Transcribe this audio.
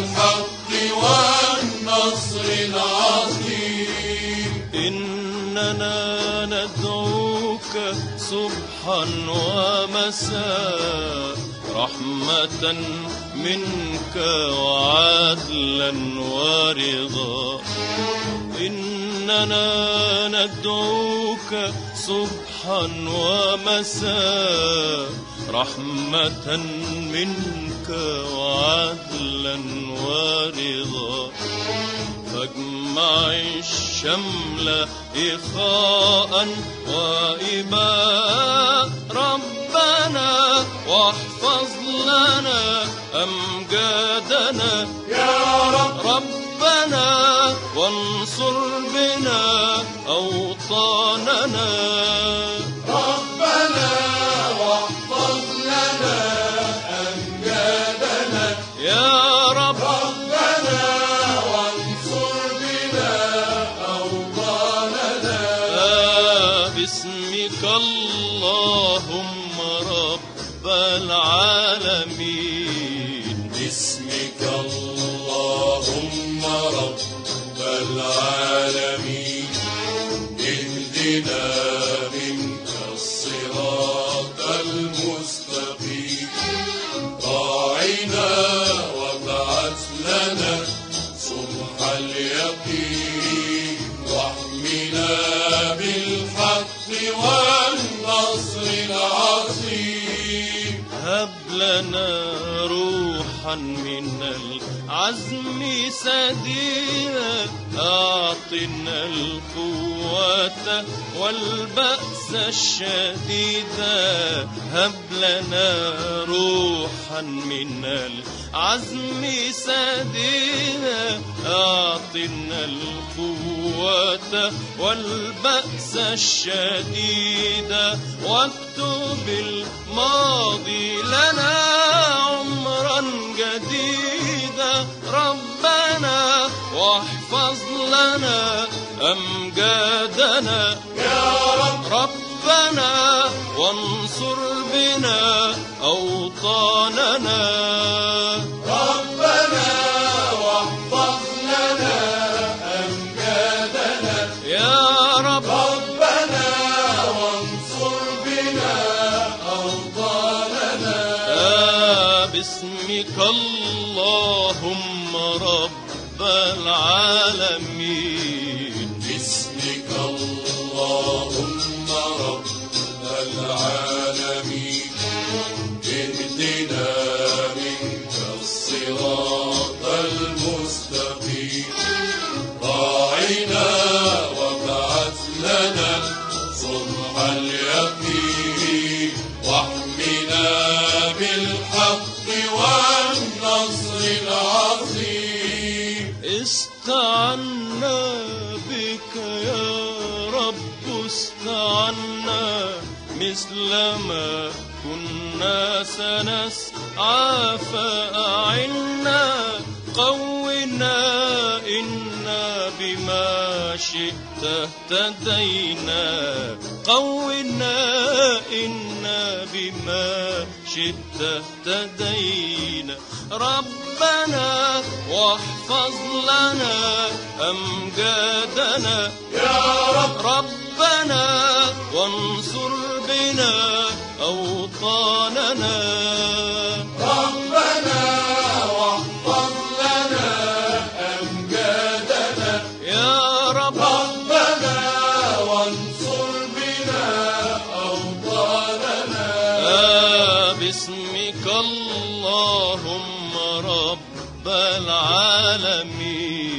بالحق والنصر العظيم. إننا ندعوك صبحا ومساء رحمة منك وعدلا ورضا. إننا ندعوك صبحا ومساء رحمة منك وعدلا ورضا. فاجمع الشمل إخاء وإباء ربنا واحفظ لنا أمجادنا. يا رب. ربنا وانصر بنا أوطاننا. رب العالمين. باسمك اللهم رب العالمين. اهدنا هب لنا روحا من العزم سديدا أعطنا القوة والبأس الشديدا هب لنا روحا من العزم سديدا أعطنا القوة والبأس الشديدا واكتب الماضي لنا عمرا جديدا. ربنا واحفظ لنا أمجادنا. يا رب ربنا وانصر بنا أوطاننا. باسمك اللهم رب العالمين. باسمك اللهم رب العالمين. اهدنا منك الصراط المستقيم. استعنا مثل ما كنا سنسعى فأعنا قونا إنا بما شئت اهتدينا. قونا إنا بما شئت اهتدينا. ربنا واحفظ لنا أمجادنا. يا رب ربنا وانصر بنا أوطاننا. ربنا واحفظ لنا أمجادنا. يا رب. ربنا وانصر بنا أوطاننا. آه باسمك اللهم رب العالمين.